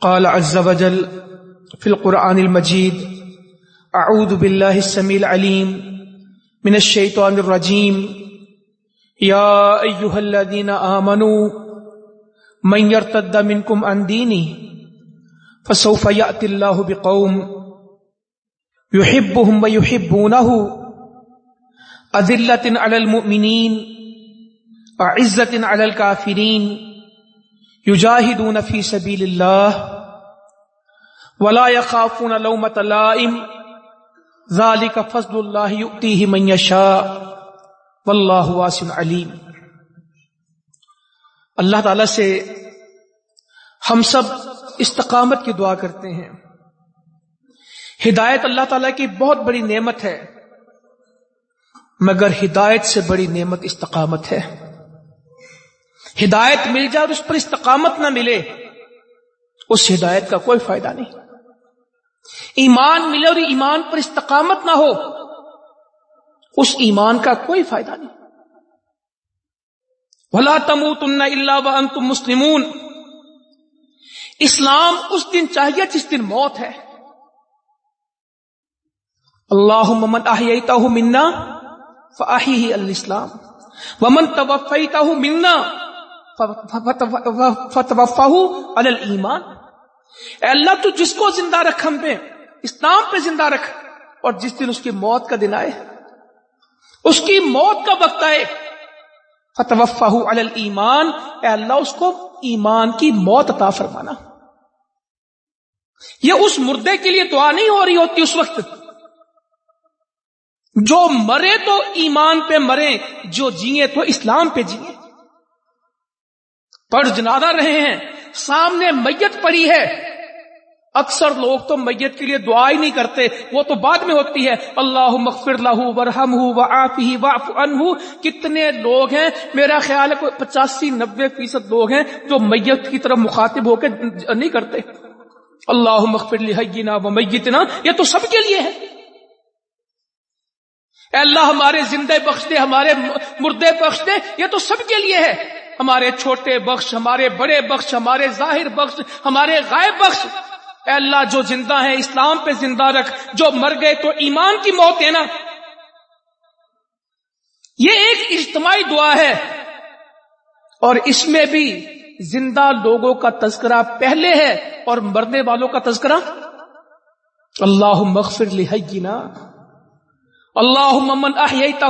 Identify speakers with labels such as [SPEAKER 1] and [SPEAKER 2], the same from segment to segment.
[SPEAKER 1] قال عز وجل في القرآن المجيد، أعوذ بالله السميع العليم من الشيطان الرجيم. يا أيها الذين آمنوا، من يرتد منكم عن دينه، فسوف يأتي الله بقوم يحبهم ويحبونه. أذلة على المؤمنين، أعزة على الكافرين. يجاهدون في سبيل الله ولا يخافون لومة لائم ذلك فضل الله يؤتيه من يشاء والله واسع علیم۔ اللہ تعالی سے ہم سب استقامت کی دعا کرتے ہیں۔ ہدایت اللہ تعالی کی بہت بڑی نعمت ہے، مگر ہدایت سے بڑی نعمت استقامت ہے۔ ہدایت مل جائے اور اس پر استقامت نہ ملے، اس ہدایت کا کوئی فائدہ نہیں۔ ایمان ملے اور ایمان پر استقامت نہ ہو، اس ایمان کا کوئی فائدہ نہیں۔ بھلا تم تن اللہ و تم مسلمون۔ اسلام اس دن چاہیے جس دن موت ہے۔ اللہ ممن آہیتا ہوں منا فاہی الاسلام، ومن توفیتا ہوں منا فتوفہ الایمان اے اللہ تو جس کو زندہ رکھ ہم پہ، اسلام پہ زندہ رکھ، اور جس دن اس کی موت کا دن آئے، اس کی موت کا وقت آئے۔ فتوفہ الایمان اے اللہ اس کو ایمان کی موت عطا فرمانا۔ یہ اس مردے کے لیے دعا نہیں ہو رہی ہوتی اس وقت۔ جو مرے تو ایمان پہ مرے، جو جیے تو اسلام پہ جیے۔ پڑھ جنادہ رہے ہیں، سامنے میت پڑی ہے۔ اکثر لوگ تو میت کے لیے دعا ہی نہیں کرتے، وہ تو بعد میں ہوتی ہے۔ اللہ مغفر لہو برہم ہو واف ہی واف کتنے لوگ ہیں، میرا خیال ہے کوئی پچاسی نبے فیصد لوگ ہیں جو میت کی طرف مخاطب ہو کے نہیں کرتے۔ اللہ مغفر لحینا و میتنا، یہ تو سب کے لیے ہے۔ اے اللہ، ہمارے زندے بخش دے ہمارے مردے بخش دے یہ تو سب کے لیے ہے۔ ہمارے چھوٹے بخش، ہمارے بڑے بخش، ہمارے ظاہر بخش، ہمارے غائب بخش۔ اے اللہ، جو زندہ ہے اسلام پہ زندہ رکھ۔ جو مر گئے تو ایمان کی موت ہے نا۔ یہ ایک اجتماعی دعا ہے۔ اور اس میں بھی زندہ لوگوں کا تذکرہ پہلے ہے اور مرنے والوں کا تذکرہ۔ اللہ مغفر لحینا۔ اللہ ممن احییتہ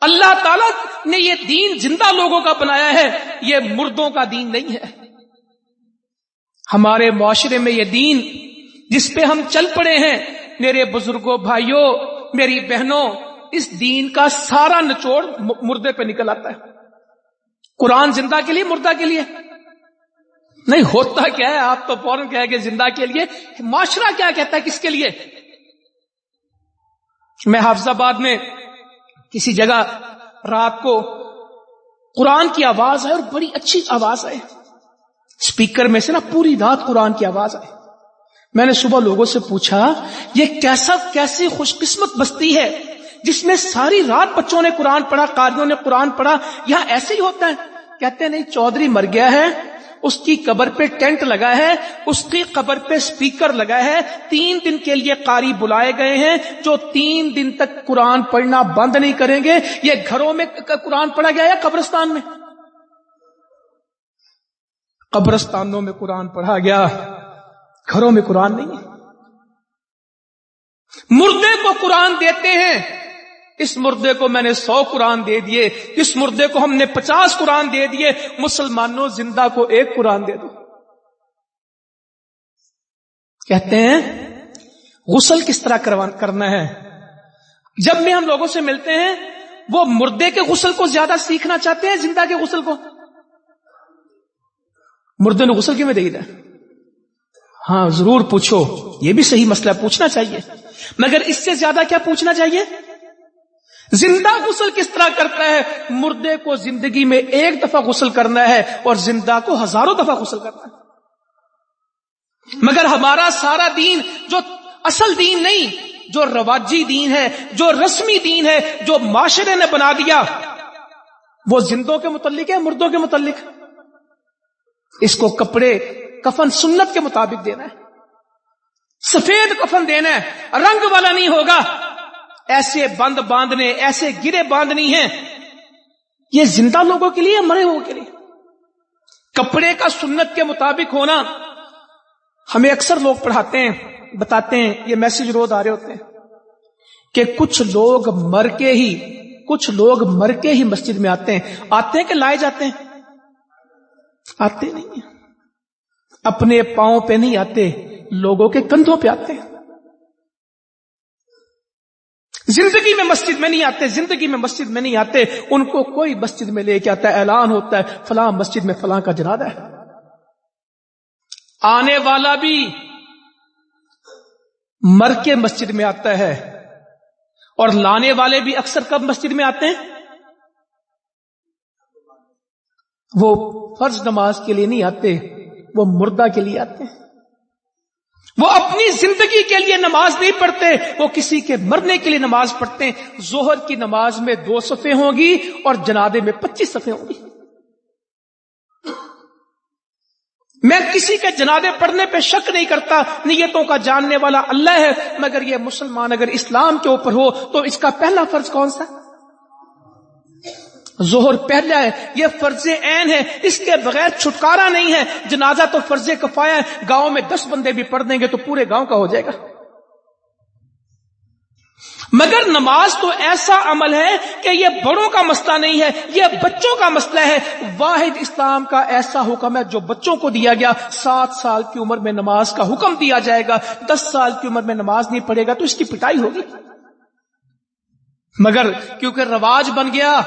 [SPEAKER 1] اللہ تعالی نے یہ دین زندہ لوگوں کا بنایا ہے، یہ مردوں کا دین نہیں ہے۔ ہمارے معاشرے میں یہ دین جس پہ ہم چل پڑے ہیں، میرے بزرگوں، بھائیوں، میری بہنوں، اس دین کا سارا نچوڑ مردے پہ نکل آتا ہے۔ قرآن زندہ کے لیے، مردہ کے لیے۔ نہیں، ہوتا کیا ہے؟ آپ تو فوراً کہہ کہ زندہ کے لیے۔ معاشرہ کیا کہتا ہے؟ کس کے لیے؟ میں حافظ آباد میں کسی جگہ رات کو قرآن کی آواز ہے اور بڑی اچھی آواز ہے اسپیکر میں سے نا پوری رات قرآن کی آواز آئے۔ میں نے صبح لوگوں سے پوچھا، یہ کیسا، کیسی خوش قسمت بستی ہے جس میں ساری رات بچوں نے قرآن پڑھا، قاریوں نے قرآن پڑھا، یہاں ایسے ہی ہوتا ہے۔ کہتے ہیں، نہیں، چودھری مر گیا ہے اس کی قبر پہ ٹینٹ لگا ہے، اس کی قبر پہ سپیکر لگا ہے۔ تین دن کے لیے قاری بلائے گئے ہیں، جو تین دن تک قرآن پڑھنا بند نہیں کریں گے۔ یہ گھروں میں قرآن پڑھا گیا ہے قبرستان میں؟ قبرستانوں میں قرآن پڑھا گیا۔ گھروں میں قرآن نہیں ہے۔ مردے کو قرآن دیتے ہیں۔ اس مردے کو میں نے سو قرآن دے دیے، اس مردے کو ہم نے پچاس قرآن دے دیے، مسلمانوں زندہ کو ایک قرآن دے دو۔ کہتے ہیں، غسل کس طرح کرنا ہے؟ جب بھی ہم لوگوں سے ملتے ہیں، وہ مردے کے غسل کو زیادہ سیکھنا چاہتے ہیں، زندہ کے غسل کو۔ مردے نے غسل کیوں میں دے ہے ہاں ضرور پوچھو، یہ بھی صحیح مسئلہ پوچھنا چاہیے۔ مگر اس سے زیادہ کیا پوچھنا چاہیے؟ زندہ غسل کس طرح کرتا ہے؟ مردے کو زندگی میں ایک دفعہ غسل کرنا ہے اور زندہ کو ہزاروں دفعہ غسل کرنا ہے۔ مگر ہمارا سارا دین جو اصل دین نہیں، جو رواجی دین ہے، جو رسمی دین ہے، جو معاشرے نے بنا دیا، وہ زندوں کے متعلق ہے مردوں کے متعلق؟ اس کو کپڑے کفن سنت کے مطابق دینا ہے۔ سفید کفن دینا ہے۔ رنگ والا نہیں ہوگا۔ ایسے بند باندھنے، ایسے گرے باندھنی ہیں۔ یہ زندہ لوگوں کے لیے مرے لوگوں کے لیے؟ کپڑے کا سنت کے مطابق ہونا۔ ہمیں اکثر لوگ پڑھاتے ہیں، بتاتے ہیں، یہ میسج روز آ رہے ہوتے ہیں کہ کچھ لوگ مر کے ہی، کچھ لوگ مر کے ہی مسجد میں آتے ہیں۔ آتے ہیں کہ لائے جاتے ہیں؟ آتے نہیں ہیں۔ اپنے پاؤں پہ نہیں آتے، لوگوں کے کندھوں پہ آتے ہیں۔ زندگی میں مسجد میں نہیں آتے، زندگی میں مسجد میں نہیں آتے، ان کو کوئی مسجد میں لے کے آتا ہے، اعلان ہوتا ہے، فلاں مسجد میں فلاں کا جنادہ ہے۔ آنے والا بھی مر کے مسجد میں آتا ہے اور لانے والے بھی اکثر کب مسجد میں آتے ہیں؟ وہ فرض نماز کے لیے نہیں آتے، وہ مردہ کے لیے آتے ہیں۔ وہ اپنی زندگی کے لیے نماز نہیں پڑھتے، وہ کسی کے مرنے کے لیے نماز پڑھتے ہیں۔ زہر کی نماز میں دو صفے ہوں گی اور جنادے میں پچیس صفے ہوں گی۔ میں کسی کے جنادے پڑھنے پہ شک نہیں کرتا، نیتوں کا جاننے والا اللہ ہے، مگر یہ مسلمان اگر اسلام کے اوپر ہو تو اس کا پہلا فرض کون سا؟ زہر پہلا ہے یہ فرض عین ہے، اس کے بغیر چھٹکارا نہیں ہے۔ جنازہ تو فرض کفایا ہے، گاؤں میں دس بندے بھی پڑھ دیں گے تو پورے گاؤں کا ہو جائے گا۔ مگر نماز تو ایسا عمل ہے کہ یہ بڑوں کا مسئلہ نہیں ہے، یہ بچوں کا مسئلہ ہے۔ واحد اسلام کا ایسا حکم ہے جو بچوں کو دیا گیا۔ سات سال کی عمر میں نماز کا حکم دیا جائے گا۔ دس سال کی عمر میں نماز نہیں پڑے گا تو اس کی پٹائی ہوگی۔ مگر کیونکہ رواج بن گیا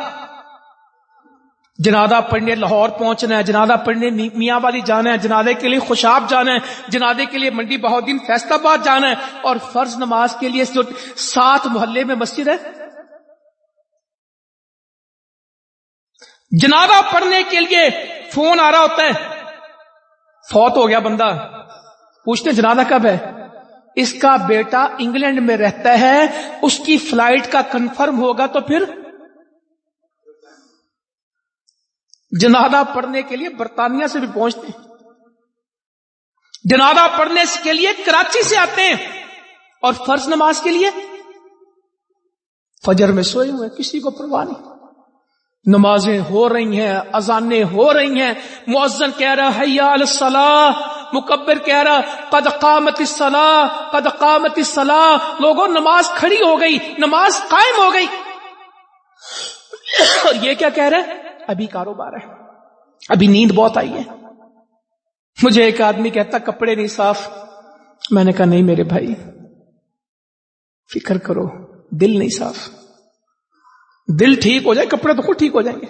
[SPEAKER 1] جنادہ پڑھنے لاہور پہنچنا ہے جنادہ پڑھنے میاں والی جانا ہے جنادے کے لیے خوشاب جانا ہے جنادے کے لیے منڈی بہودین فیصلہ آباد جانا ہے اور فرض نماز کے لیے سات محلے میں مسجد ہے۔ جنادہ پڑھنے کے لیے فون آ رہا ہوتا ہے۔ فوت ہو گیا بندہ۔ پوچھتے جنادہ کب ہے؟ اس کا بیٹا انگلینڈ میں رہتا ہے، اس کی فلائٹ کا کنفرم ہوگا تو پھر جنادہ پڑھنے کے لیے برطانیہ سے بھی پہنچتے ہیں۔ جنادہ پڑھنے کے لیے کراچی سے آتے ہیں۔ اور فرض نماز کے لیے فجر میں سوئے ہوئے کسی کو پرواہ نہیں۔ نمازیں ہو رہی ہیں، اذانیں ہو رہی ہیں۔ معزن کہہ رہا حیا الصلاح۔ مکبر کہہ رہا قد قامت الصلاح، قد قامت الصلاح۔ لوگوں، نماز کھڑی ہو گئی، نماز قائم ہو گئی۔ اور یہ کیا کہہ رہے ابھی کاروبار ہے۔ ابھی نیند بہت آئی ہے۔ مجھے ایک آدمی کہتا، کپڑے نہیں صاف۔ میں نے کہا، نہیں میرے بھائی، فکر کرو، دل نہیں صاف۔ دل ٹھیک ہو جائے، کپڑے تو خود ٹھیک ہو جائیں گے۔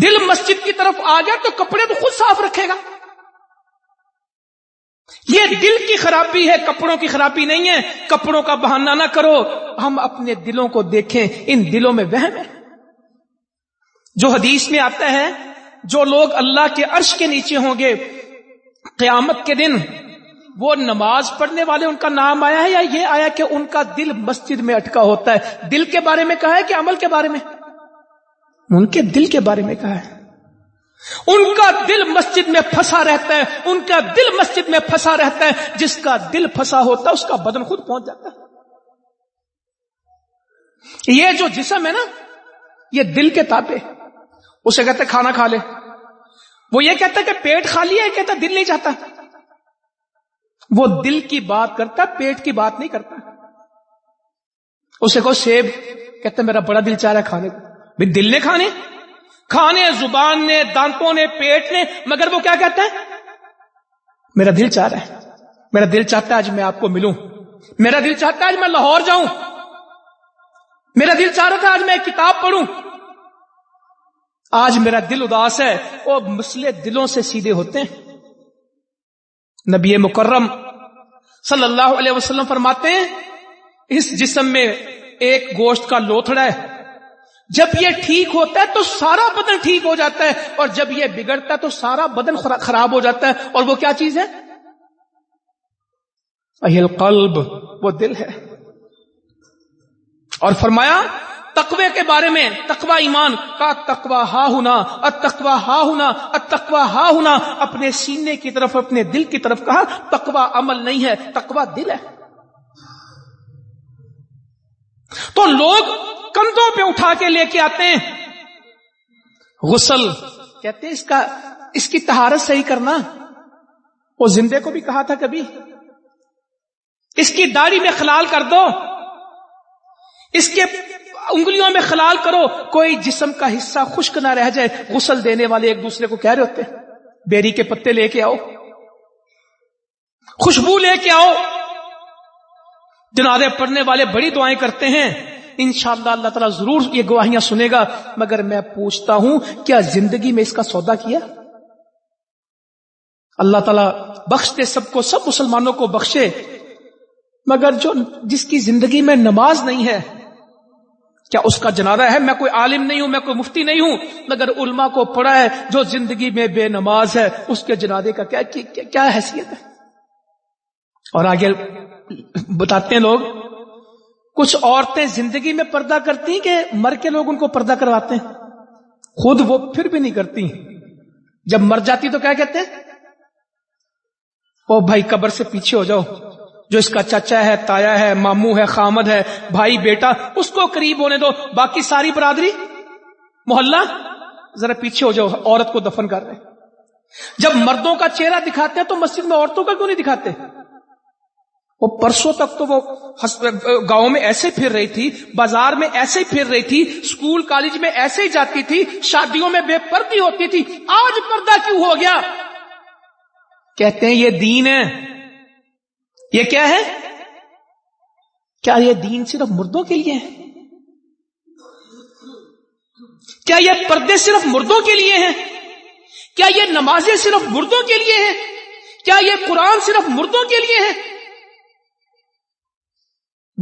[SPEAKER 1] دل مسجد کی طرف آ جائے تو کپڑے تو خود صاف رکھے گا۔ یہ دل کی خرابی ہے، کپڑوں کی خرابی نہیں ہے۔ کپڑوں کا بہانہ نہ کرو۔ ہم اپنے دلوں کو دیکھیں، ان دلوں میں وہم ہے۔ جو حدیث میں آتا ہے، جو لوگ اللہ کے عرش کے نیچے ہوں گے، قیامت کے دن وہ نماز پڑھنے والے ان کا نام آیا ہے یا یہ آیا کہ ان کا دل مسجد میں اٹکا ہوتا ہے؟ دل کے بارے میں کہا ہے کہ عمل کے بارے میں؟ ان کے دل کے بارے میں کہا ہے۔ ان کا دل مسجد میں پھنسا رہتا ہے، ان کا دل مسجد میں پھنسا رہتا ہے، جس کا دل پھنسا ہوتا ہے اس کا بدن خود پہنچ جاتا ہے۔ یہ جو جسم ہے نا، یہ دل کے تابے اسے کہتے کھانا کھا لے۔ وہ یہ کہتا کہ پیٹ خالی ہے، کہتا دل نہیں چاہتا۔ وہ دل کی بات کرتا پیٹ کی بات نہیں کرتا۔ اسے کو سیب، کہتا میرا بڑا دل چاہ رہا ہے کھانے کو۔ دل نے کھانے کھانے، زبان نے، دانتوں نے، پیٹ نے، مگر وہ کیا کہتا ہے؟ میرا دل چاہ رہا ہے۔ میرا دل چاہتا ہے آج میں آپ کو ملوں۔ میرا دل چاہتا ہے آج میں لاہور جاؤں۔ میرا دل چاہ رہا تھا آج میں کتاب پڑھوں۔ آج میرا دل اداس ہے۔ وہ مسئلے دلوں سے سیدھے ہوتے ہیں۔ نبی مکرم صلی اللہ علیہ وسلم فرماتے ہیں، اس جسم میں ایک گوشت کا لوتھڑا ہے۔ جب یہ ٹھیک ہوتا ہے تو سارا بدن ٹھیک ہو جاتا ہے، اور جب یہ بگڑتا ہے تو سارا بدن خراب ہو جاتا ہے۔ اور وہ کیا چیز ہے؟ اہل قلب، وہ دل ہے۔ اور فرمایا تقوی کے بارے میں، تقوی ایمان، کا تقوی ہا ہونا اتقوا ہا ہونا اتقوا ہا ہونا اپنے سینے کی طرف، اپنے دل کی طرف کہا، تقوی عمل نہیں ہے، تقوی دل ہے۔ تو لوگ کندھوں پہ اٹھا کے لے کے آتے ہیں۔ غسل، کہتے ہیں اس کا، اس کی تہارت صحیح کرنا۔ وہ زندے کو بھی کہا تھا کبھی، اس کی داڑھی میں خلال کر دو۔ اس کے انگلیوں میں خلال کرو، کوئی جسم کا حصہ خشک نہ رہ جائے، غسل دینے والے ایک دوسرے کو کہہ رہے ہوتے بیری کے پتے لے کے آؤ، خوشبو لے کے آؤ۔ جنازے پڑھنے والے بڑی دعائیں کرتے ہیں۔ انشاءاللہ اللہ تعالیٰ ضرور یہ گواہیاں سنے گا، مگر میں پوچھتا ہوں، کیا زندگی میں اس کا سودا کیا؟ اللہ تعالیٰ بخش دے سب کو، سب مسلمانوں کو بخشے، مگر جو جس کی زندگی میں نماز نہیں ہے کیا اس کا جنازہ ہے؟ میں کوئی عالم نہیں ہوں میں کوئی مفتی نہیں ہوں مگر علماء کو پڑھا ہے جو زندگی میں بے نماز ہے اس کے جنازے کا کیا کیا, کیا حیثیت ہے؟ اور آگے بتاتے ہیں لوگ کچھ عورتیں زندگی میں پردہ کرتی ہیں کہ مر کے لوگ ان کو پردہ کرواتے ہیں؟ خود وہ پھر بھی نہیں کرتی جب مر جاتی تو کیا کہتے ہیں؟ او بھائی قبر سے پیچھے ہو جاؤ۔ جو اس کا چچا ہے، تایا ہے مامو ہے، خامد ہے، بھائی، بیٹا، اس کو قریب ہونے دو، باقی ساری برادری؟ محلہ؟ ذرا پیچھے ہو جاؤ، عورت کو دفن کر رہے جب مردوں کا چہرہ دکھاتے ہیں تو مسجد میں عورتوں کا کیوں نہیں دکھاتے؟ وہ پرسوں تک تو وہ گاؤں میں ایسے پھر رہی تھی، بازار میں ایسے ہی پھر رہی تھی اسکول کالج میں ایسے ہی جاتی تھی، شادیوں میں بے پردی ہوتی تھی۔ آج پردہ کیوں ہو گیا؟ کہتے ہیں یہ دین ہے۔ یہ کیا ہے؟ کیا یہ دین صرف مردوں کے لیے ہے؟ کیا یہ پردے صرف مردوں کے لیے ہیں؟ کیا یہ نمازیں صرف مردوں کے لیے ہیں؟ کیا یہ قرآن صرف مردوں کے لیے ہے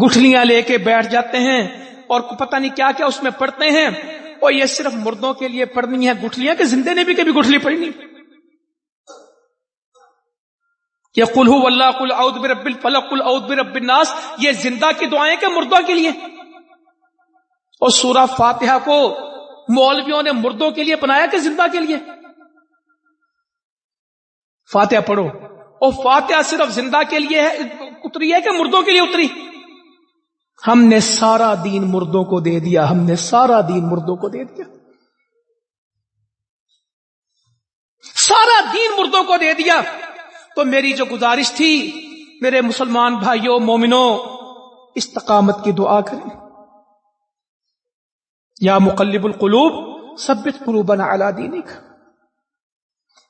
[SPEAKER 1] گٹھلیاں لے کے بیٹھ جاتے ہیں اور پتہ نہیں کیا کیا اس میں پڑھتے ہیں۔ اور یہ صرف مردوں کے لیے پڑھنی ہے، گٹھلیاں کہ زندے نے بھی کبھی گٹھلی پڑھنی یہ کلو اللہ کل اود برب الفلق کل اود برب الناس، یہ زندہ کی دعائیں کہ مردوں کے لیے؟ اور سورہ فاتحہ کو مولویوں نے مردوں کے لیے بنایا کہ زندہ کے لیے؟ فاتحہ پڑھو۔ اور فاتحہ صرف زندہ کے لیے ہے، اتری ہے کہ مردوں کے لیے اتری؟ ہم نے سارا دین مردوں کو دے دیا، ہم نے سارا دین مردوں کو دے دیا۔ سارا دین مردوں کو دے دیا۔ تو میری جو گزارش تھی، میرے مسلمان بھائیوں، مومنوں، استقامت کی دعا کریں۔ یا مقلب القلوب سبت قلوبنا علی دینک۔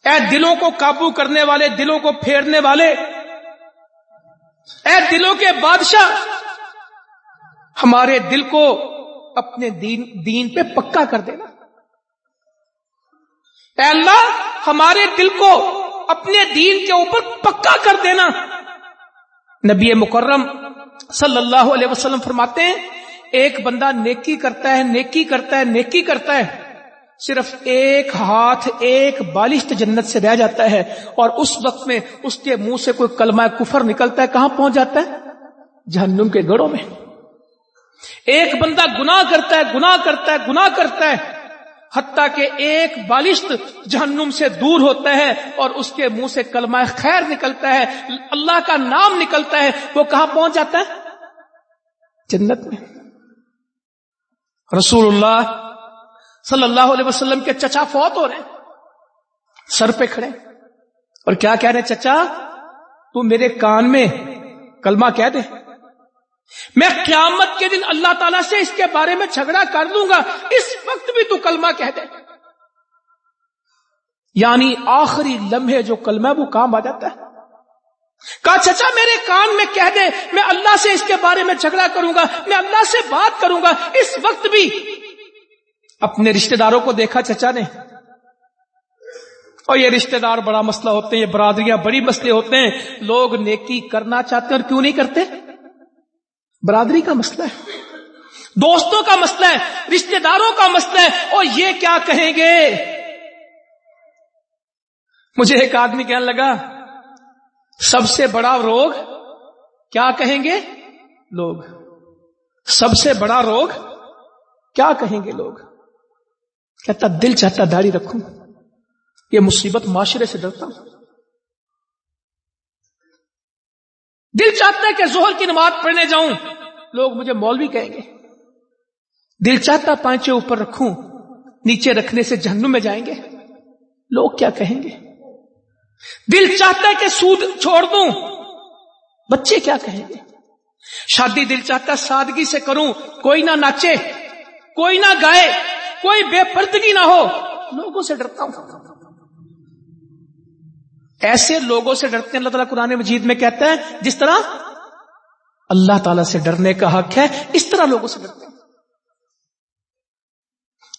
[SPEAKER 1] اے دلوں کو قابو کرنے والے، دلوں کو پھیرنے والے، اے دلوں کے بادشاہ، ہمارے دل کو اپنے دین دین پہ پکا کر دینا۔ اے اللہ، ہمارے دل کو اپنے دین کے اوپر پکا کر دینا۔ نبی مکرم صلی اللہ علیہ وسلم فرماتے ہیں، ایک بندہ نیکی کرتا ہے، نیکی کرتا ہے، نیکی کرتا ہے۔ صرف ایک ہاتھ، ایک بالشت جنت سے رہ جاتا ہے اور اس وقت میں اس کے منہ سے کوئی کلمہ کفر نکلتا ہے، کہاں پہنچ جاتا ہے؟ جہنم کے گڑوں میں۔ ایک بندہ گنا کرتا ہے گنا کرتا ہے گنا کرتا ہے۔ حتیٰ کہ ایک بالشت جہنم سے دور ہوتا ہے اور اس کے منہ سے کلمہ خیر نکلتا ہے، اللہ کا نام نکلتا ہے، وہ کہاں پہنچ جاتا ہے؟ جنت میں۔ رسول اللہ صلی اللہ علیہ وسلم کے چچا فوت ہو رہے ہیں۔ سر پہ کھڑے اور کیا کہہ رہے چچا، تو میرے کان میں کلمہ کہہ دے۔ میں قیامت کے دن اللہ تعالی سے اس کے بارے میں جھگڑا کر دوں گا۔ اس وقت بھی تو کلمہ کہہ دے۔ یعنی آخری لمحے جو کلمہ وہ کام آ جاتا ہے۔ کہا، چچا، میرے کان میں کہہ دے، میں اللہ سے اس کے بارے میں جھگڑا کروں گا، میں اللہ سے بات کروں گا۔ اس وقت بھی اپنے رشتہ داروں کو دیکھا چچا نے۔ اور یہ رشتہ دار بڑا مسئلہ ہوتے ہیں یہ برادریاں بڑی مسئلے ہوتے ہیں۔ لوگ نیکی کرنا چاہتے ہیں اور کیوں نہیں کرتے؟ برادری کا مسئلہ ہے، دوستوں کا مسئلہ ہے، رشتہ داروں کا مسئلہ ہے، اور یہ کیا کہیں گے؟ مجھے ایک آدمی کہنے لگا، سب سے بڑا روگ کیا کہیں گے؟ لوگ۔ سب سے بڑا روگ کیا کہیں گے؟ لوگ۔ کہتا، دل چاہتا داڑھی رکھوں، یہ مصیبت معاشرے سے ڈرتا ہوں۔ دل چاہتا ہے کہ زہر کی نماز پڑھنے جاؤں۔ لوگ مجھے مولوی کہیں گے، دل چاہتا پانچے اوپر رکھوں، نیچے رکھنے سے جہنم میں جائیں گے۔ لوگ کیا کہیں گے؟ دل چاہتا ہے کہ سود چھوڑ دوں۔ بچے کیا کہیں گے؟ شادی دل چاہتا سادگی سے کروں، کوئی نہ ناچے، کوئی نہ گائے، کوئی بے پردگی نہ ہو۔ لوگوں سے ڈرتا ہوں۔ ایسے لوگوں سے ڈرتے ہیں، اللہ تعالیٰ قرآن مجید میں کہتا ہے، جس طرح اللہ تعالیٰ سے ڈرنے کا حق ہے، اس طرح لوگوں سے ڈرتے ہیں۔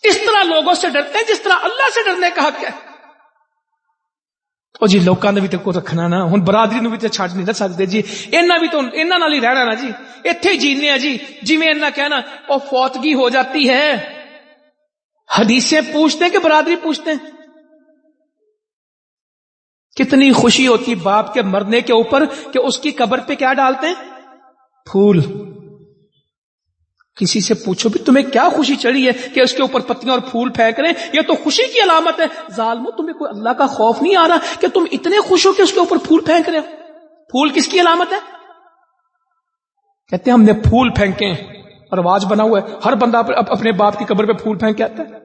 [SPEAKER 1] اس طرح لوگوں سے ڈرتے ہیں، جس طرح اللہ سے ڈرنے کا حق ہے۔ او جی لوکاں نے بھی تو کو رکھنا نا ہوں برادری نو بھی تو چھڈ نہیں نہ سکتے جی۔ اینا بھی تو اینا نال ہی رہنا نا جی۔ ایتھے جینے ہیں جی۔ جی میں اینا کہنا او فوتگی ہو جاتی ہے۔ حدیثیں پوچھتے ہیں کہ برادری پوچھتے ہیں۔ کتنی خوشی ہوتی باپ کے مرنے کے اوپر کہ اس کی قبر پہ کیا ڈالتے ہیں؟ پھول۔ کسی سے پوچھو بھی تمہیں کیا خوشی چڑھی ہے کہ اس کے اوپر پتیاں اور پھول پھینک رہے ہیں؟ یہ تو خوشی کی علامت ہے۔ ظالمو، تمہیں کوئی اللہ کا خوف نہیں آ رہا کہ تم اتنے خوش ہو کہ اس کے اوپر پھول پھینک رہے ہو؟ پھول کس کی علامت ہے؟ کہتے ہیں ہم نے پھول پھینکے اور آواز بنا ہوا ہے۔ ہر بندہ اپنے باپ کی قبر پہ پھول پھینک کے آتا ہے۔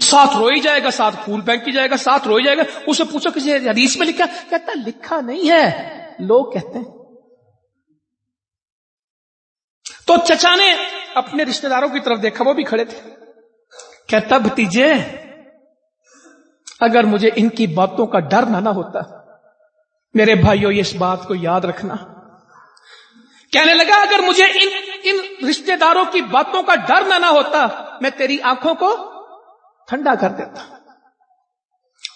[SPEAKER 1] ساتھ روئی جائے گا، ساتھ پھول پھینک کی جائے گا، ساتھ روئی جائے گا۔ اسے پوچھو کسی حدیث میں لکھا، کہتا لکھا نہیں ہے۔ لوگ کہتے ہیں۔ تو چچا نے اپنے رشتہ داروں کی طرف دیکھا، وہ بھی کھڑے تھے۔ کہتا بھتیجے، اگر مجھے ان کی باتوں کا ڈر نہ نہ ہوتا، میرے بھائیوں اس بات کو یاد رکھنا۔ کہنے لگا، اگر مجھے ان ان رشتہ داروں کی باتوں کا ڈر نہ نہ ہوتا، میں تیری آنکھوں کو ٹھنڈا کر دیتا۔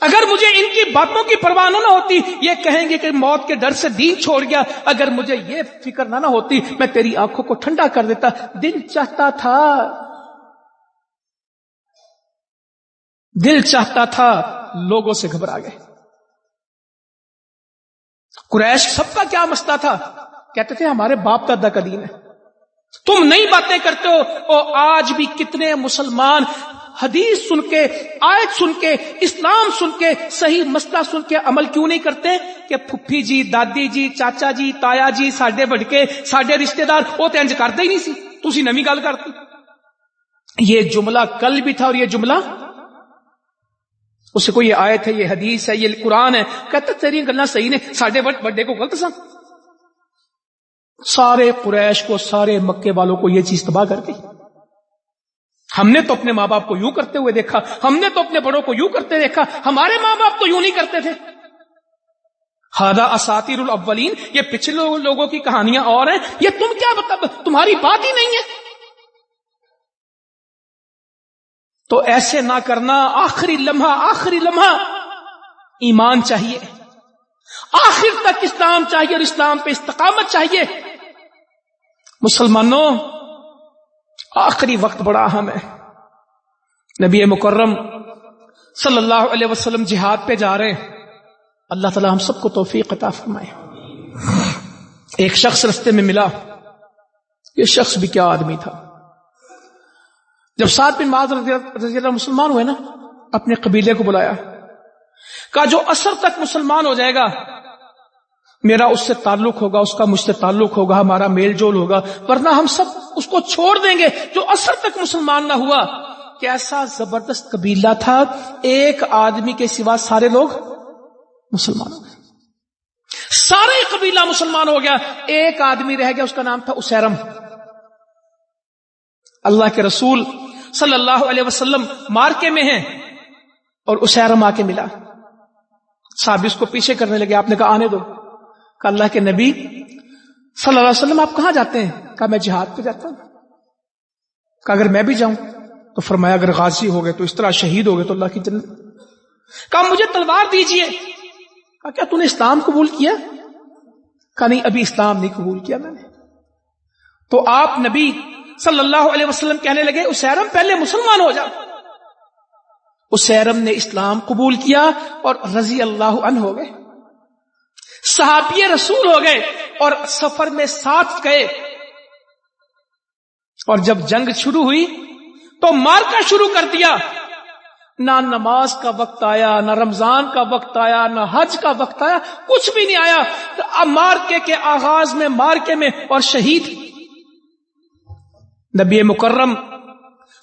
[SPEAKER 1] اگر مجھے ان کی باتوں کی پرواہ نہ ہوتی، یہ کہیں گے کہ موت کے ڈر سے دین چھوڑ گیا۔ اگر مجھے یہ فکر نہ نہ ہوتی، میں تیری آنکھوں کو ٹھنڈا کر دیتا۔ دل چاہتا تھا۔ دل چاہتا تھا لوگوں سے گھبرا گئے۔ قریش سب کا کیا مسئلہ تھا؟ کہتے تھے، ہمارے باپ دادا کا دین ہے۔ تم نئی باتیں کرتے ہو، اور آج بھی کتنے مسلمان حدیث سن کے، آیت سن کے، اسلام سن کے، صحیح مسئلہ سن کے عمل کیوں نہیں کرتے؟ کہ پھپھی جی دادی جی چاچا جی تایا جی ساڈے بڑکے ساڈے رشتے دار، وہ تو انج کرتے ہی نہیں سی۔ تھی نمی گل کرتی یہ جملہ کل بھی تھا اور یہ جملہ اسے کوئی یہ آیت ہے، یہ حدیث ہے، یہ قرآن ہے۔ کہتا تیری گلا صحیح نے، ساڈے بڑے کو غلط سن سارے قریش کو، سارے مکے والوں کو یہ چیز تباہ کر گئی ہم نے تو اپنے ماں باپ کو یوں کرتے ہوئے دیکھا، ہم نے تو اپنے بڑوں کو یوں کرتے دیکھا، ہمارے ماں باپ تو یوں نہیں کرتے تھے۔ ہادا اساتیر الاولین، یہ پچھلے لوگوں کی کہانیاں اور ہیں۔ یہ تم کیا مطلب تمہاری بات ہی نہیں ہے۔ تو ایسے نہ کرنا، آخری لمحہ آخری لمحہ۔ ایمان چاہیے۔ آخر تک اسلام چاہیے اور اسلام پہ استقامت چاہیے۔ مسلمانوں آخری وقت بڑا اہم ہے۔ نبی مکرم صلی اللہ علیہ وسلم جہاد پہ جا رہے ہیں۔ اللہ تعالی ہم سب کو توفیق عطا فرمائے۔ ایک شخص رستے میں ملا۔ یہ شخص بھی کیا آدمی تھا۔ جب سات بن معاذ رضی اللہ مسلمان ہوئے نا، اپنے قبیلے کو بلایا۔ کہا، جو اثر تک مسلمان ہو جائے گا میرا اس سے تعلق ہوگا، اس کا مجھ سے تعلق ہوگا، ہمارا میل جول ہوگا، ورنہ ہم سب اس کو چھوڑ دیں گے جو اثر تک مسلمان نہ ہوا۔ کیسا زبردست قبیلہ تھا، ایک آدمی کے سوا سارے لوگ مسلمان ہو گئے۔ سارے قبیلہ مسلمان ہو گیا۔ ایک آدمی رہ گیا، اس کا نام تھا اسیرم۔ اللہ کے رسول صلی اللہ علیہ وسلم مارکے میں ہیں اور اسیرم آ کے ملا۔ صاحب اس کو پیچھے کرنے لگے، آپ نے کہا آنے دو۔ کہ اللہ کے نبی صلی اللہ علیہ وسلم، آپ کہاں جاتے ہیں؟ کہا، میں جہاد پہ جاتا ہوں۔ کہ اگر میں بھی جاؤں تو فرمایا، اگر غازی ہو گئے تو اس طرح شہید ہو گئے تو اللہ کی جنت۔ کہا، مجھے تلوار دیجیے۔ کہا، کیا تھی نے اسلام قبول کیا؟ کہا، نہیں، ابھی اسلام نہیں قبول کیا میں نے۔ تو آپ نبی صلی اللہ علیہ وسلم کہنے لگے اسیرم پہلے مسلمان ہو جا۔ اسیرم نے اسلام قبول کیا اور رضی اللہ عنہ ہو گئے۔ صحابی رسول ہو گئے اور سفر میں ساتھ گئے۔ اور جب جنگ شروع ہوئی تو مار کا شروع کر دیا۔ نہ نماز کا وقت آیا، نہ رمضان کا وقت آیا، نہ حج کا وقت آیا، کچھ بھی نہیں آیا۔ مارکے کے آغاز میں، مارکے میں اور شہید۔ نبی مکرم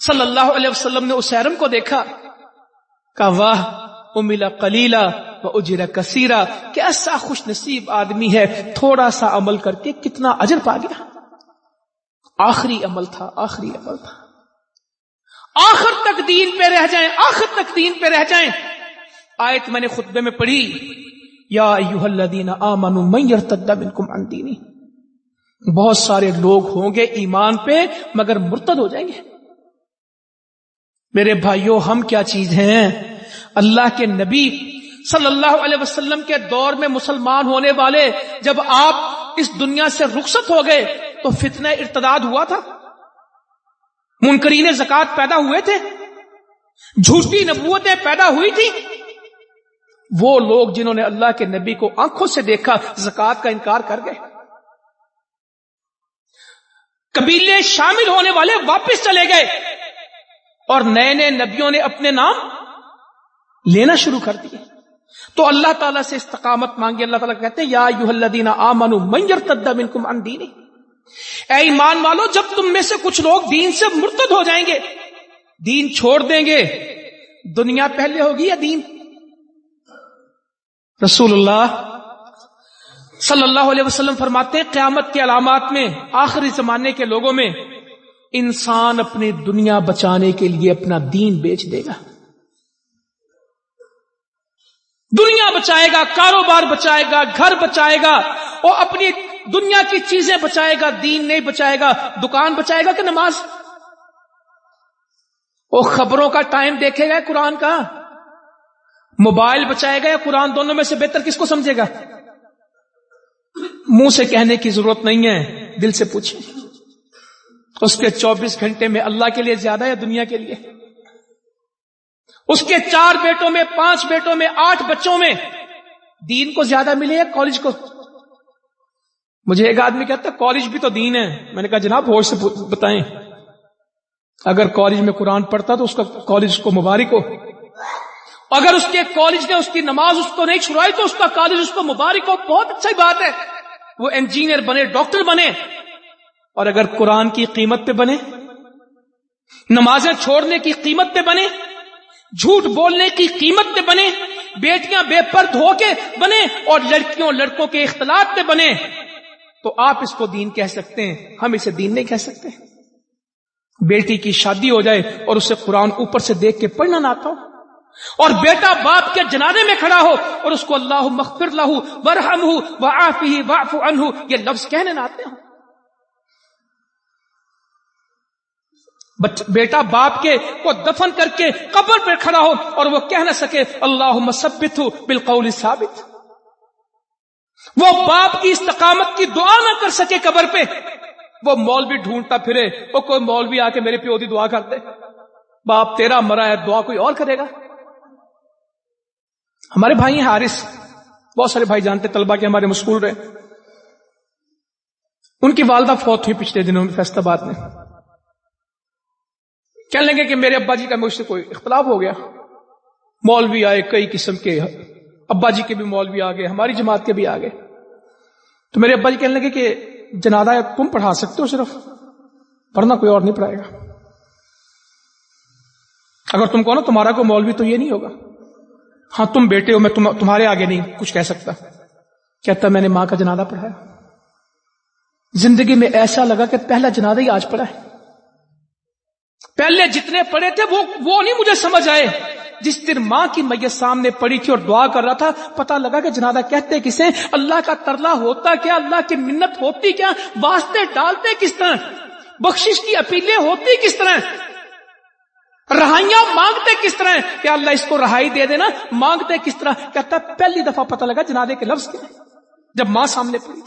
[SPEAKER 1] صلی اللہ علیہ وسلم نے اسیرم کو دیکھا۔ کہ واہ! امیلا کلیلہ و اجرا کثیرہ کیسا خوش نصیب آدمی ہے، تھوڑا سا عمل کر کے کتنا اجر پا گیا۔ آخری عمل تھا، آخری عمل تھا۔ آخر تک دین پہ رہ جائیں، آخر تک دین پہ رہ جائیں۔ آیت میں نے خطبے میں پڑھی، یا الذین آمنوا من یرتد منکم عن دینی بہت سارے لوگ ہوں گے ایمان پہ، مگر مرتد ہو جائیں گے۔ میرے بھائیوں ہم کیا چیز ہیں؟ اللہ کے نبی صلی اللہ علیہ وسلم کے دور میں مسلمان ہونے والے جب آپ اس دنیا سے رخصت ہو گئے تو فتنہ ارتداد ہوا تھا؟ منکرین زکات پیدا ہوئے تھے؟ جھوٹی نبوتیں پیدا ہوئی تھی وہ لوگ جنہوں نے اللہ کے نبی کو آنکھوں سے دیکھا زکات کا انکار کر گئے۔ قبیلے شامل ہونے والے واپس چلے گئے اور نئے نئے نبیوں نے اپنے نام لینا شروع کر دیے۔ تو اللہ تعالیٰ سے استقامت مانگی اللہ تعالیٰ کہتے ہیں، یا یو اللہ آمن منجر منکم ان دینی اے ایمان والو، جب تم میں سے کچھ لوگ دین سے مرتد ہو جائیں گے، دین چھوڑ دیں گے، دنیا پہلے ہوگی یا دین؟ رسول اللہ صلی اللہ علیہ وسلم فرماتے ہیں، قیامت کے علامات میں، آخری زمانے کے لوگوں میں، انسان اپنی دنیا بچانے کے لیے اپنا دین بیچ دے گا۔ دنیا بچائے گا، کاروبار بچائے گا، گھر بچائے گا اور اپنی دنیا کی چیزیں بچائے گا، دین نہیں بچائے گا، دکان بچائے گا کہ نماز؟ وہ خبروں کا ٹائم دیکھے گا قرآن کا؟ موبائل بچائے گا یا قرآن دونوں میں سے بہتر کس کو سمجھے گا؟ منہ سے کہنے کی ضرورت نہیں ہے، دل سے پوچھیں۔ اس کے چوبیس گھنٹے میں اللہ کے لیے زیادہ ہے دنیا کے لیے؟ اس کے چار بیٹوں میں، پانچ بیٹوں میں، آٹھ بچوں میں دین کو زیادہ ملے یا کالج کو؟ مجھے ایک آدمی کہتا کالج بھی تو دین ہے۔ میں نے کہا، جناب، ہوش سے بتائیں۔ اگر کالج میں قرآن پڑھتا تو اس کا کالج کو مبارک ہو۔ اگر اس کے کالج نے اس کی نماز اس کو نہیں چھڑائی تو اس کا کالج اس کو مبارک ہو۔ بہت اچھی بات ہے۔ وہ انجینئر بنے، ڈاکٹر بنے۔ اور اگر قرآن کی قیمت پہ بنے، نمازیں چھوڑنے کی قیمت پہ بنے جھوٹ بولنے کی قیمت پہ بنے، بیٹیاں بے پرد ہو کے بنے اور لڑکیوں لڑکوں کے اختلاط پہ بنے۔ تو آپ اس کو دین کہہ سکتے ہیں، ہم اسے دین نہیں کہہ سکتے۔ بیٹی کی شادی ہو جائے اور اسے قرآن اوپر سے دیکھ کے پڑھنا نہ آتا ہو۔ اور بیٹا باپ کے جنازے میں کھڑا ہو اور اس کو اللہ مغفر لہو برہم ہو وافی واف ان یہ لفظ کہنے نہ آتے ہوں۔ بیٹا باپ کے کو دفن کر کے قبر پہ کھڑا ہو اور وہ کہہ نہ سکے اللہ مسبت ہو بالقول ثابت. وہ باپ کی استقامت کی دعا نہ کر سکے قبر پہ۔ وہ مولوی ڈھونڈتا پھرے، وہ کوئی مولوی آ کے میرے پیو دی دعا کر دے۔ باپ تیرا مرا ہے، دعا کوئی اور کرے گا? ہمارے بھائی ہیں حارث، بہت سارے بھائی جانتے طلبا کے ہمارے مسکول رہے۔ ان کی والدہ فوت ہوئی پچھلے دنوں میں فیصلہ باد میں۔ کہنے لگے کہ میرے ابا جی کا مجھ سے کوئی اختلاف ہو گیا۔ مولوی آئے، کئی قسم کے ابا جی کے بھی مولوی آ گئے، ہماری جماعت کے بھی آ گئے۔ تو میرے ابا جی کہنے لگے کہ جنادہ تم پڑھا سکتے ہو صرف پڑھنا کوئی اور نہیں پڑھائے گا۔ اگر تم کہو نا تمہارا کوئی مولوی تو یہ نہیں ہوگا۔ ہاں تم بیٹے ہو، میں تمہارے آگے نہیں کچھ کہہ سکتا۔ کہتا میں نے ماں کا جنادہ پڑھایا۔ زندگی میں ایسا لگا کہ پہلا جنادہ ہی آج پڑھا ہے۔ پہلے جتنے پڑھے تھے، وہ وہ نہیں مجھے سمجھ آئے۔ جس دن ماں کی میت سامنے پڑی تھی اور دعا کر رہا تھا پتا لگا کہ جنادہ کہتے کسے اللہ کا ترلا ہوتا کیا؟ اللہ کی منت ہوتی کیا؟ واسطے ڈالتے کس طرح؟ بخشش کی اپیلیں ہوتی کس طرح؟ رہائیاں مانگتے کس طرح؟ کہ اللہ اس کو رہائی دے دینا، مانگتے کس طرح؟ کہتا پہلی دفعہ پتا لگا جنادے کے لفظ کیا جب ماں سامنے پڑی۔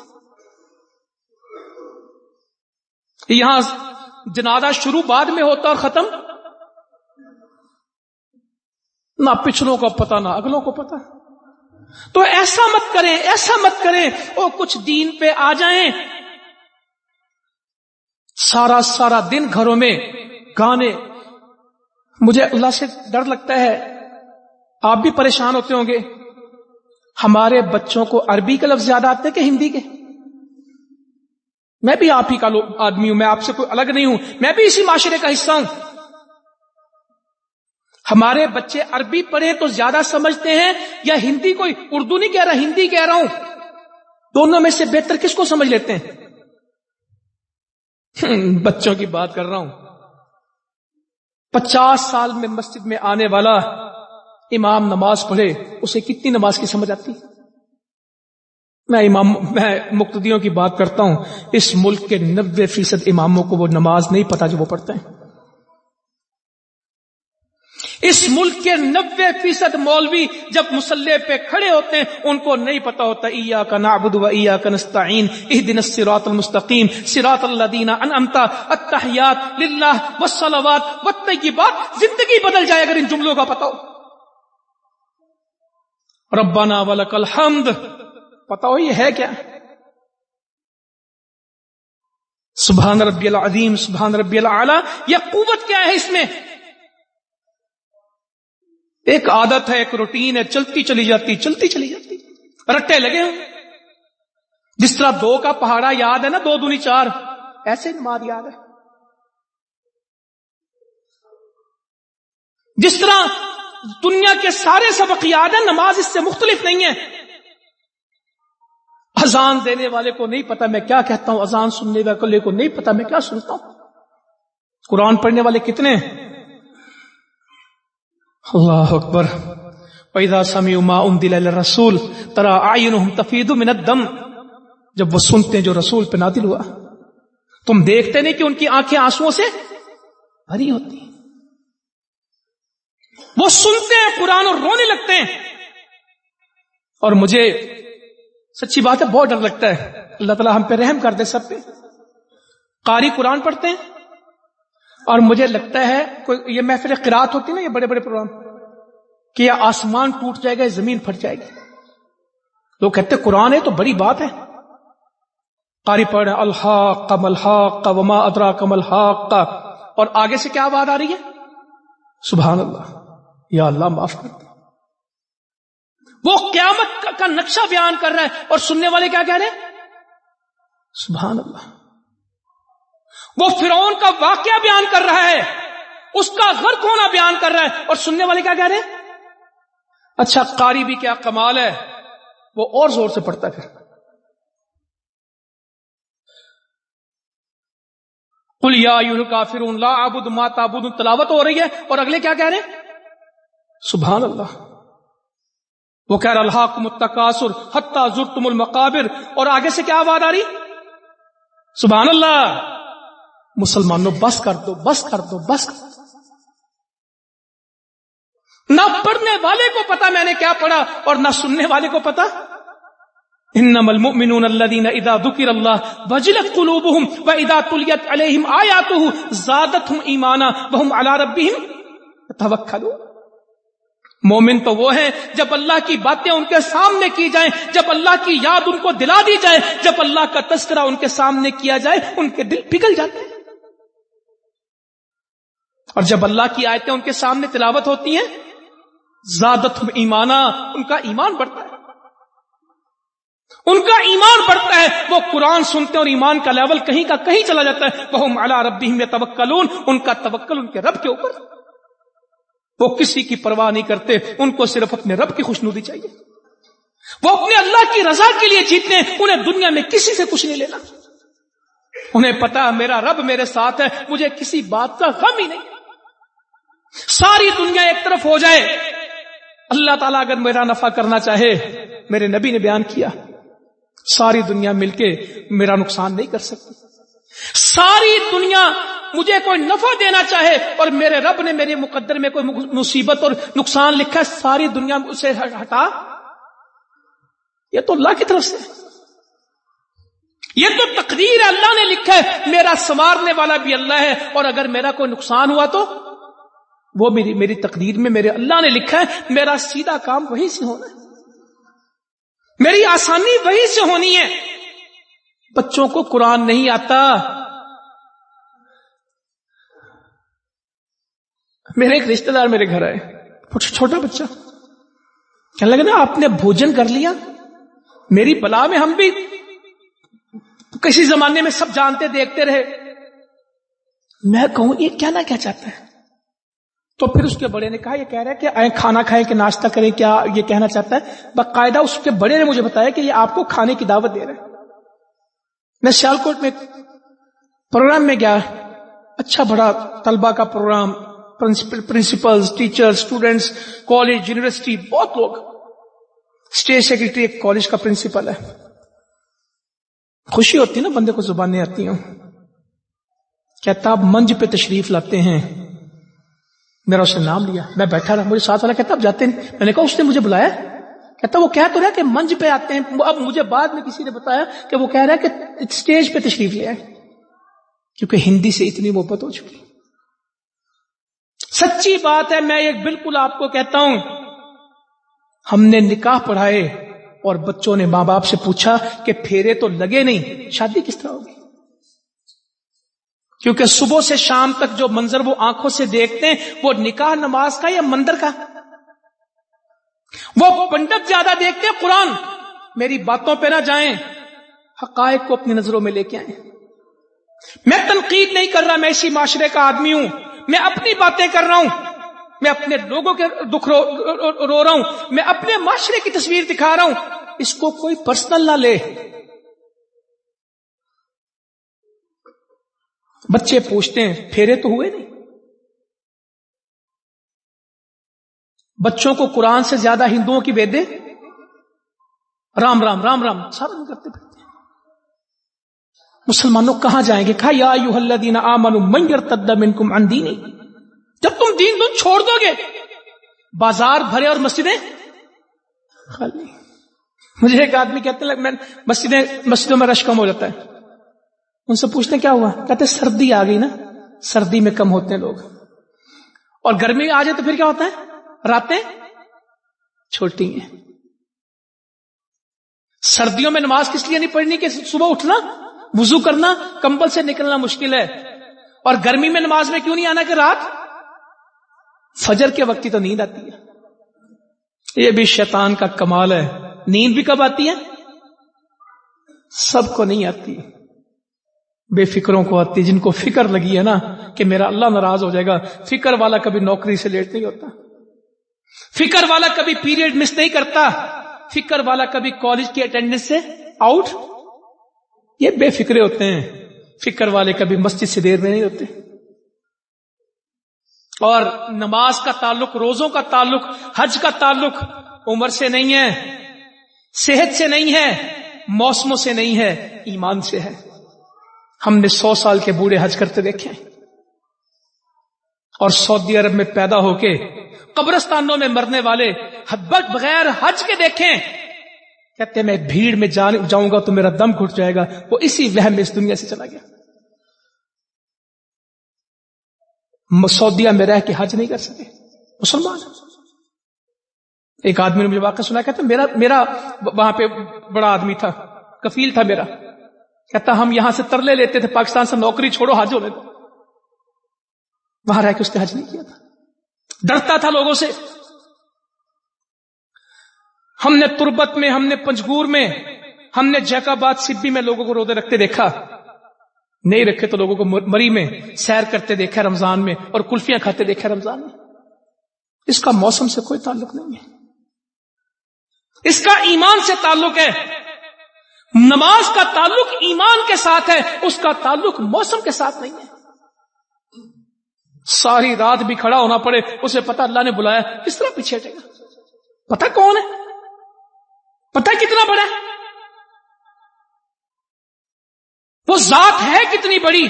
[SPEAKER 1] یہاں جنازہ شروع بعد میں ہوتا اور ختم؟ نہ پچھلوں کو پتا، نہ اگلوں کو پتا۔ تو ایسا مت کریں، ایسا مت کریں۔ وہ کچھ دین پہ آ جائیں۔ سارا سارا دن گھروں میں گانے۔ مجھے اللہ سے ڈر لگتا ہے۔ آپ بھی پریشان ہوتے ہوں گے۔ ہمارے بچوں کو عربی کے لفظ زیادہ آتے کہ ہندی کے؟ میں بھی آپ ہی کا آدمی ہوں، میں آپ سے کوئی الگ نہیں ہوں، میں بھی اسی معاشرے کا حصہ ہوں۔ ہمارے بچے عربی پڑھے تو زیادہ سمجھتے ہیں یا ہندی؟ کوئی اردو نہیں کہہ رہا، ہندی کہہ رہا ہوں۔ دونوں میں سے بہتر کس کو سمجھ لیتے ہیں؟ بچوں کی بات کر رہا ہوں۔ پچاس سال میں مسجد میں آنے والا امام نماز پڑھے، اسے کتنی نماز کی سمجھ آتی؟ میں امام میں مقتدیوں کی بات کرتا ہوں۔ اس ملک کے نبے فیصد اماموں کو وہ نماز نہیں پتا جو وہ پڑھتے ہیں۔ اس ملک کے نبے فیصد مولوی جب مسلح پہ کھڑے ہوتے ہیں، ان کو نہیں پتا ہوتا ایا کا نابد و ایا کا نستعین اہ دن سراط المستقیم سراط اللہ دینا انمتا اتحیات للہ وسلوات وطن کی بات زندگی بدل جائے اگر ان جملوں کا پتا ہو۔ ربنا ولک الحمد پتا ہو یہ ہے کیا؟ سبحان ربی العظیم، سبحان ربی العلی یہ قوت کیا ہے اس میں؟ ایک عادت ہے، ایک روٹین ہے، چلتی چلی جاتی، چلتی چلی جاتی۔ رٹے لگے ہوں۔ جس طرح دو کا پہاڑا یاد ہے نا، دو دونی چار، ایسے نماز یاد ہے۔ جس طرح دنیا کے سارے سبق یاد ہیں، نماز اس سے مختلف نہیں ہے۔ اذان دینے والے کو نہیں پتا میں کیا کہتا ہوں، اذان سننے والے کو نہیں پتا، میں کیا سنتا ہوں؟ قرآن پڑھنے والے کتنے ہیں؟ اللہ اکبر۔ پیدا سمی ما ان دل رسول ترا آئین تفید من الدم۔ جب وہ سنتے ہیں جو رسول پہ نادل ہوا۔ تم دیکھتے نہیں کہ ان کی آنکھیں آنسو سے بھری ہوتی ہیں؟ وہ سنتے ہیں قرآن اور رونے لگتے ہیں۔ اور مجھے سچی بات ہے، بہت ڈر لگتا ہے۔ اللہ تعالیٰ ہم پہ رحم کر دے سب پہ۔ قاری قرآن پڑھتے ہیں۔ اور مجھے لگتا ہے، کوئی یہ محفل قرات ہوتی نا، یہ بڑے بڑے پروگرام۔ کہ یہ آسمان ٹوٹ جائے گا زمین پھٹ جائے گی۔ لوگ کہتے قرآن ہے تو بڑی بات ہے۔ قاری پڑھ، الحاق کم الحاق وما ادرا کم الحاق۔ کا اور آگے سے کیا بات آ رہی ہے؟ سبحان اللہ۔ یا اللہ، معاف کر دے وہ قیامت کا نقشہ بیان کر رہا ہے اور سننے والے کیا کہہ رہے سبحان اللہ۔ وہ فرعون کا واقعہ بیان کر رہا ہے۔ اس کا غرق ہونا بیان کر رہا ہے۔ اور سننے والے کیا کہہ رہے ہیں؟ اچھا قاری بھی کیا کمال ہے۔ وہ اور زور سے پڑھتا ہے پھر لا آبود ما تابود تلاوت ہو رہی ہے۔ اور اگلے کیا کہہ رہے ہیں؟ سبحان اللہ۔ وہ کہہ رہا متقاصر حتہ زرتم المقابر۔ اور آگے سے کیا آواز آ رہی؟ سبحان اللہ! مسلمانوں، بس کر دو، بس کر دو، بس کر دو۔ نہ پڑھنے والے کو پتا میں نے کیا پڑھا اور نہ سننے والے کو پتا۔ انما المؤمنون الذين اذا ذكر الله وجلت قلوبهم واذا تليت عليهم اياته زادتهم ایمانا وهم على ربهم يتوکلون مومن تو وہ ہیں، جب اللہ کی باتیں ان کے سامنے کی جائیں، جب اللہ کی یاد ان کو دلا دی جائے، جب اللہ کا تذکرہ ان کے سامنے کیا جائے، ان کے دل پگھل جاتے ہیں۔ اور جب اللہ کی آیتیں ان کے سامنے تلاوت ہوتی ہیں زیادت ایمانا، ان کا ایمان بڑھتا ہے۔ ان کا ایمان بڑھتا ہے، وہ قرآن سنتے ہیں اور ایمان کا لیول کہیں کا کہیں چلا جاتا ہے۔ وہ مالا ربی میں توکلون ان کا توکل ان کے رب کے اوپر۔ وہ کسی کی پرواہ نہیں کرتے، ان کو صرف اپنے رب کی خوشنودی چاہیے۔ وہ اپنے اللہ کی رضا کے لیے جیتتے ہیں، انہیں دنیا میں کسی سے کچھ نہیں لینا۔ انہیں پتا میرا رب میرے ساتھ ہے، مجھے کسی بات کا غم ہی نہیں۔ ساری دنیا ایک طرف ہو جائے۔ اللہ تعالیٰ اگر میرا نفع کرنا چاہے، میرے نبی نے بیان کیا۔ ساری دنیا مل کے میرا نقصان نہیں کر سکتی۔ ساری دنیا مجھے کوئی نفع دینا چاہے اور میرے رب نے میرے مقدر میں کوئی مصیبت اور نقصان لکھا ہے، ساری دنیا اسے ہٹا۔ یہ تو اللہ کی طرف سے۔ یہ تو تقدیر اللہ نے لکھا ہے، میرا سنوارنے والا بھی اللہ ہے۔ اور اگر میرا کوئی نقصان ہوا تو وہ میری میری تقدیر میں میرے اللہ نے لکھا ہے۔ میرا سیدھا کام وہیں سے ہونا ہے۔ میری آسانی وہیں سے ہونی ہے۔ بچوں کو قرآن نہیں آتا۔ میرے ایک رشتہ دار میرے گھر آئے۔ چھوٹا بچہ؟ کہنے لگا نا، آپ نے بھوجن کر لیا۔ میری بلا میں ہم بھی کسی زمانے میں سب جانتے، دیکھتے رہے۔ میں کہوں، یہ کیا نہ کیا چاہتا ہے؟ تو پھر اس کے بڑے نے کہا، یہ کہہ رہا ہے کہ آئیں کھانا کھائیں کہ ناشتہ کریں، کیا یہ کہنا چاہتا ہے؟ باقاعدہ اس کے بڑے نے مجھے بتایا کہ یہ آپ کو کھانے کی دعوت دے رہے ہیں۔ میں سیال کوٹ میں پروگرام میں گیا۔ اچھا بڑا طلبہ کا programme. Principal teacher students college university بہت لوگ اسٹیٹ سیکرٹری ایک کالج کا پرنسپل ہے خوشی ہوتی ہے نا بندے کو زبانیں آتی ہوں کہتا آپ منج پہ تشریف لاتے ہیں۔ میرا اس نے نام لیا۔ میں بیٹھا رہا، مجھے ساتھ والا کہتا اب جاتے ہیں میں نے کہا، اس نے مجھے بلایا۔ کہتا وہ کہہ تو رہا کہ منج پہ آتے ہیں۔ اب مجھے بعد میں کسی نے بتایا کہ وہ کہہ رہا ہے کہ اسٹیج پہ تشریف لے آئے۔ کیونکہ ہندی سے اتنی محبت ہو چکی۔ سچی بات ہے، میں ایک بالکل آپ کو کہتا ہوں۔ ہم نے نکاح پڑھائے اور بچوں نے ماں باپ سے پوچھا کہ پھیرے تو لگے نہیں، شادی کس طرح ہوگی؟ کیونکہ صبح سے شام تک جو منظر وہ آنکھوں سے دیکھتے ہیں، وہ نکاح نماز کا یا مندر کا؟ وہ پنڈت زیادہ دیکھتے ہیں قرآن۔ میری باتوں پہ نہ جائیں۔ حقائق کو اپنی نظروں میں لے کے آئیں۔ میں تنقید نہیں کر رہا، میں اسی معاشرے کا آدمی ہوں۔ میں اپنی باتیں کر رہا ہوں۔ میں اپنے لوگوں کے دکھ رو, رو, رو رہا ہوں۔ میں اپنے معاشرے کی تصویر دکھا رہا ہوں۔ اس کو کوئی پرسنل نہ لے۔ بچے پوچھتے ہیں پھیرے تو ہوئے نہیں؟ بچوں کو قرآن سے زیادہ ہندوؤں کی ویدے رام رام رام رام سب کرتے پھرتے۔ مسلمانوں کہاں جائیں گے؟ کہا، یا یو اللہ آمن منگر تدم ان کم اندینی جب تم دین دن چھوڑ دو گے، بازار بھرے اور مسجدیں؟ خالی۔ مجھے ایک آدمی کہتے ہیں مسجدیں، مسجدوں میں رش کم ہو جاتا ہے۔ ان سے پوچھتے کیا ہوا؟ کہتے سردی آ گئی نا۔ سردی میں کم ہوتے ہیں لوگ۔ اور گرمی آ جائے تو پھر کیا ہوتا ہے؟ راتیں چھوٹی ہیں۔ سردیوں میں نماز کس لیے نہیں پڑھنی کہ صبح اٹھنا؟ وضو کرنا، کمبل سے نکلنا مشکل ہے۔ اور گرمی میں نماز میں کیوں نہیں آنا کہ رات؟ فجر کے وقت کی تو نیند آتی ہے۔ یہ بھی شیطان کا کمال ہے۔ نیند بھی کب آتی ہے؟ سب کو نہیں آتی۔ بے فکروں کو آتی۔ جن کو فکر لگی ہے نا کہ میرا اللہ ناراض ہو جائے گا، فکر والا کبھی نوکری سے لیٹ نہیں ہوتا۔ فکر والا کبھی پیریڈ مس نہیں کرتا۔ فکر والا کبھی کالج کی اٹینڈنس سے آؤٹ یہ بے فکرے ہوتے ہیں۔ فکر والے کبھی مسجد سے دیر میں نہیں ہوتے۔ اور نماز کا تعلق، روزوں کا تعلق، حج کا تعلق عمر سے نہیں ہے، صحت سے نہیں ہے، موسموں سے نہیں ہے، ایمان سے ہے۔ ہم نے سو سال کے بوڑھے حج کرتے دیکھے۔ اور سعودی عرب میں پیدا ہو کے قبرستانوں میں مرنے والے بغیر حج کے دیکھیں۔ کہتے میں بھیڑ میں جاؤں گا تو میرا دم گھٹ جائے گا۔ وہ اسی وہم میں اس دنیا سے چلا گیا۔ سعودیہ میں رہ کے حج نہیں کر سکے۔ مسلمان ایک آدمی نے مجھے واقعہ سنا کہتا میرا میرا وہاں پہ بڑا آدمی تھا، کفیل تھا میرا۔ کہتا ہم یہاں سے ترلے لیتے تھے، پاکستان سے نوکری چھوڑو، حج ہونے دو۔ وہاں رہ کے اس نے حج نہیں کیا تھا۔ ڈرتا تھا لوگوں سے۔ ہم نے تربت میں، ہم نے پنجگور میں، ہم نے جیک آباد سبی میں لوگوں کو روزے رکھتے دیکھا۔ نہیں رکھے تو لوگوں کو مری میں سیر کرتے دیکھا رمضان میں اور کلفیاں کھاتے دیکھا رمضان میں۔ اس کا موسم سے کوئی تعلق نہیں ہے۔ اس کا ایمان سے تعلق ہے۔ نماز کا تعلق ایمان کے ساتھ ہے، اس کا تعلق موسم کے ساتھ نہیں ہے۔ ساری رات بھی کھڑا ہونا پڑے، اسے پتا اللہ نے بلایا کس طرح پیچھے ہٹے گا۔ پتا کون ہے؟ پتا کتنا بڑا ہے؟ وہ ذات ہے کتنی بڑی؟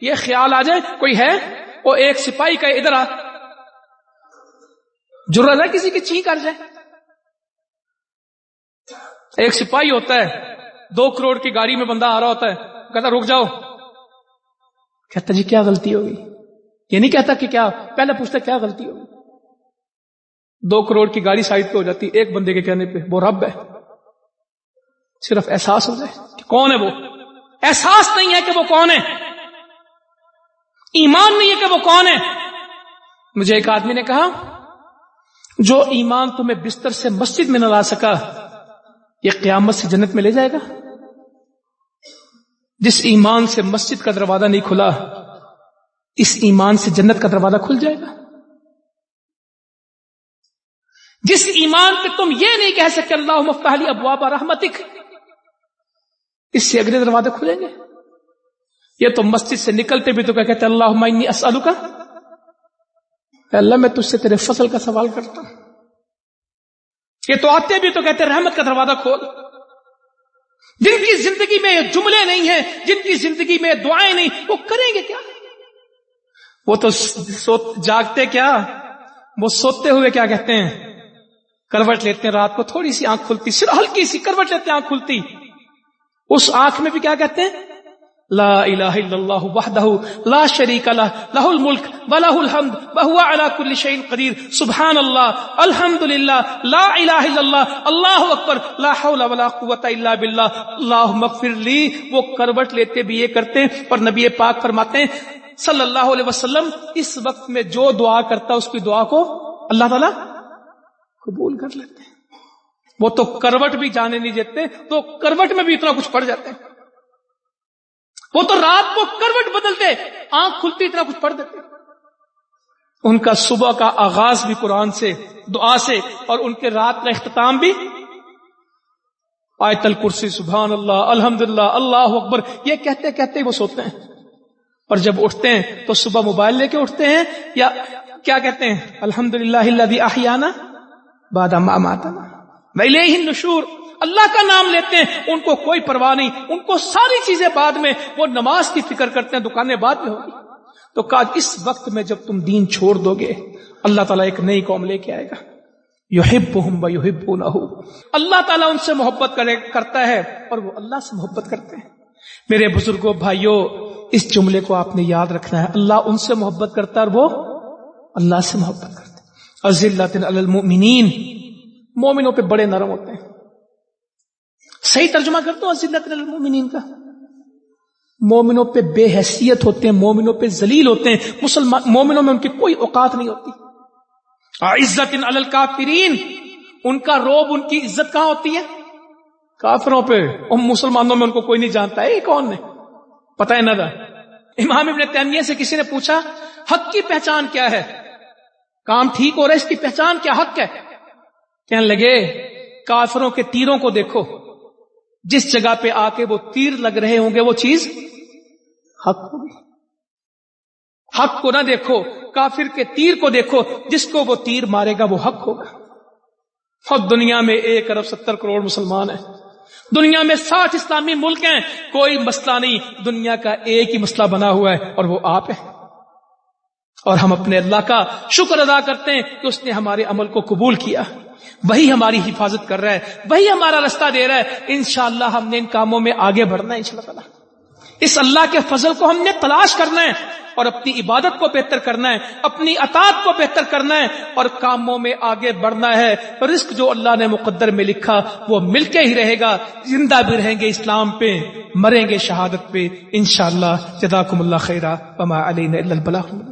[SPEAKER 1] یہ خیال آ جائے، کوئی ہے؟ وہ ایک سپاہی کا ادھر آ ضرورت ہے کسی کی چی کر جائے۔ ایک سپاہی ہوتا ہے، دو کروڑ کی گاڑی میں بندہ آ رہا ہوتا ہے، کہتا رک جاؤ۔ کہتا جی کیا غلطی ہوگی یہ نہیں کہتا کہ کیا، پہلے پوچھتا کیا غلطی ہوگی دو کروڑ کی گاڑی سائڈ پہ ہو جاتی، ایک بندے کے کہنے پہ، وہ رب ہے۔ صرف احساس ہو جائے کہ کون ہے وہ؟ احساس نہیں ہے کہ وہ کون ہے۔ ایمان نہیں ہے کہ وہ کون ہے۔ مجھے ایک آدمی نے کہا، جو ایمان تمہیں بستر سے مسجد میں نہ لا سکا، یہ قیامت سے جنت میں لے جائے گا۔ جس ایمان سے مسجد کا دروازہ نہیں کھلا، اس ایمان سے جنت کا دروازہ کھل جائے گا۔ جس ایمان پہ تم یہ نہیں کہہ سکتے اللہ مفتاحلی ابواب رحمتک اس سے اگلے دروازے کھلیں گے؟ یہ تو مسجد سے نکلتے بھی تو کیا کہتے اللہ اسلو کا اللہ، میں تجھ سے تیرے فصل کا سوال کرتا ہوں۔ یہ تو آتے بھی تو کہتے رحمت کا دروازہ کھول۔ جن کی زندگی میں جملے نہیں ہیں، جن کی زندگی میں دعائیں نہیں، وہ کریں گے کیا؟ وہ تو جاگتے کیا؟ وہ سوتے ہوئے کیا کہتے ہیں؟ کروٹ لیتے ہیں، رات کو تھوڑی سی آنکھ کھلتی، صرف ہلکی سی کروٹ لیتے ہیں، آنکھ کھلتی۔ اس آنکھ میں بھی کیا کہتے ہیں؟ لا الہ الا اللہ وحدہ، لا شریک لہ لہ الملک ولہ الحمد وہو علی کل شیء قدیر، سبحان اللہ، الحمدللہ، لا الہ الا اللہ اللہ اکبر، لا حول ولا قوت الا باللہ۔ اللہم اغفر لی، وہ کروٹ لیتے بھی یہ کرتے ہیں، پر نبی پاک فرماتے ہیں، صلی اللہ علیہ وسلم، اس وقت میں جو دعا کرتا، اس کی دعا کو اللہ تعالی قبول کر لیتے ہیں۔ وہ تو کروٹ بھی جانے نہیں دیتے تو کروٹ میں بھی اتنا کچھ پڑ جاتے ہیں۔ وہ تو رات کو کروٹ بدلتے، آنکھ کھلتی اتنا کچھ پڑھ دیتے۔ ان کا صبح کا آغاز بھی قرآن سے، دعا سے، اور ان کے رات کا اختتام بھی۔ آیت الکرسی سبحان اللہ الحمد اللہ اکبر، یہ کہتے کہتے وہ سوتے ہیں۔ اور جب اٹھتے ہیں تو صبح موبائل لے کے اٹھتے ہیں یا کیا کہتے ہیں؟ الحمد للہ بادہ نشور اللہ کا نام لیتے ہیں، ان کو کوئی پرواہ نہیں۔ ان کو ساری چیزیں بعد میں، وہ نماز کی فکر کرتے ہیں، دکانیں بعد میں ہوگی۔ تو کاج، اس وقت میں جب تم دین چھوڑ دو گے، اللہ تعالیٰ ایک نئی قوم لے کے آئے گا۔ یوہب ہوں یوہب نہ اللہ تعالیٰ ان سے محبت کرتا ہے اور وہ اللہ سے محبت کرتے ہیں۔ میرے بزرگوں بھائیوں اس جملے کو آپ نے یاد رکھنا ہے۔ اللہ ان سے محبت کرتا ہے اور وہ اللہ سے محبت کرتا ہے۔ المؤمنین۔ مومنوں پہ بڑے نرم ہوتے ہیں۔ صحیح ترجمہ کرتا ہوں المؤمنین کا۔ مومنوں پہ بے حیثیت ہوتے ہیں، مومنوں پہ ذلیل ہوتے ہیں۔ مسلمان، مومنوں میں ان کی کوئی اوقات نہیں ہوتی۔ عزت الکافرین، ان کا روب، ان کی عزت کہاں ہوتی ہے؟ کافروں پہ۔ ام مسلمانوں میں ان کو کوئی نہیں جانتا۔ ہے کون نے پتہ ہے نہ تھا امام ابن تیمیہ سے کسی نے پوچھا، حق کی پہچان کیا ہے؟ کام ٹھیک ہو رہا ہے، اس کی پہچان کیا حق ہے؟ کہنے لگے، کافروں کے تیروں کو دیکھو۔ جس جگہ پہ آ کے وہ تیر لگ رہے ہوں گے، وہ چیز حق ہوگی۔ حق کو نہ دیکھو، کافر کے تیر کو دیکھو، جس کو وہ تیر مارے گا، وہ حق ہوگا۔ اور دنیا میں ایک ارب ستر کروڑ مسلمان ہیں۔ دنیا میں ساٹھ اسلامی ملک ہیں۔ کوئی مسئلہ نہیں، دنیا کا ایک ہی مسئلہ بنا ہوا ہے، اور وہ آپ ہے اور ہم اپنے اللہ کا شکر ادا کرتے ہیں کہ اس نے ہمارے عمل کو قبول کیا۔ وہی ہماری حفاظت کر رہا ہے، وہی ہمارا رستہ دے رہا ہے۔ انشاءاللہ ہم نے ان کاموں میں آگے بڑھنا ہے انشاءاللہ تعالیٰ۔ اس اللہ کے فضل کو ہم نے تلاش کرنا ہے اور اپنی عبادت کو بہتر کرنا ہے، اپنی اطاعت کو بہتر کرنا ہے اور کاموں میں آگے بڑھنا ہے۔ رزق جو اللہ نے مقدر میں لکھا، وہ مل کے ہی رہے گا۔ زندہ بھی رہیں گے اسلام پہ، مریں گے شہادت پہ۔ انشاءاللہ جزاکم اللہ خیرہ وما علینا الا البلاغ۔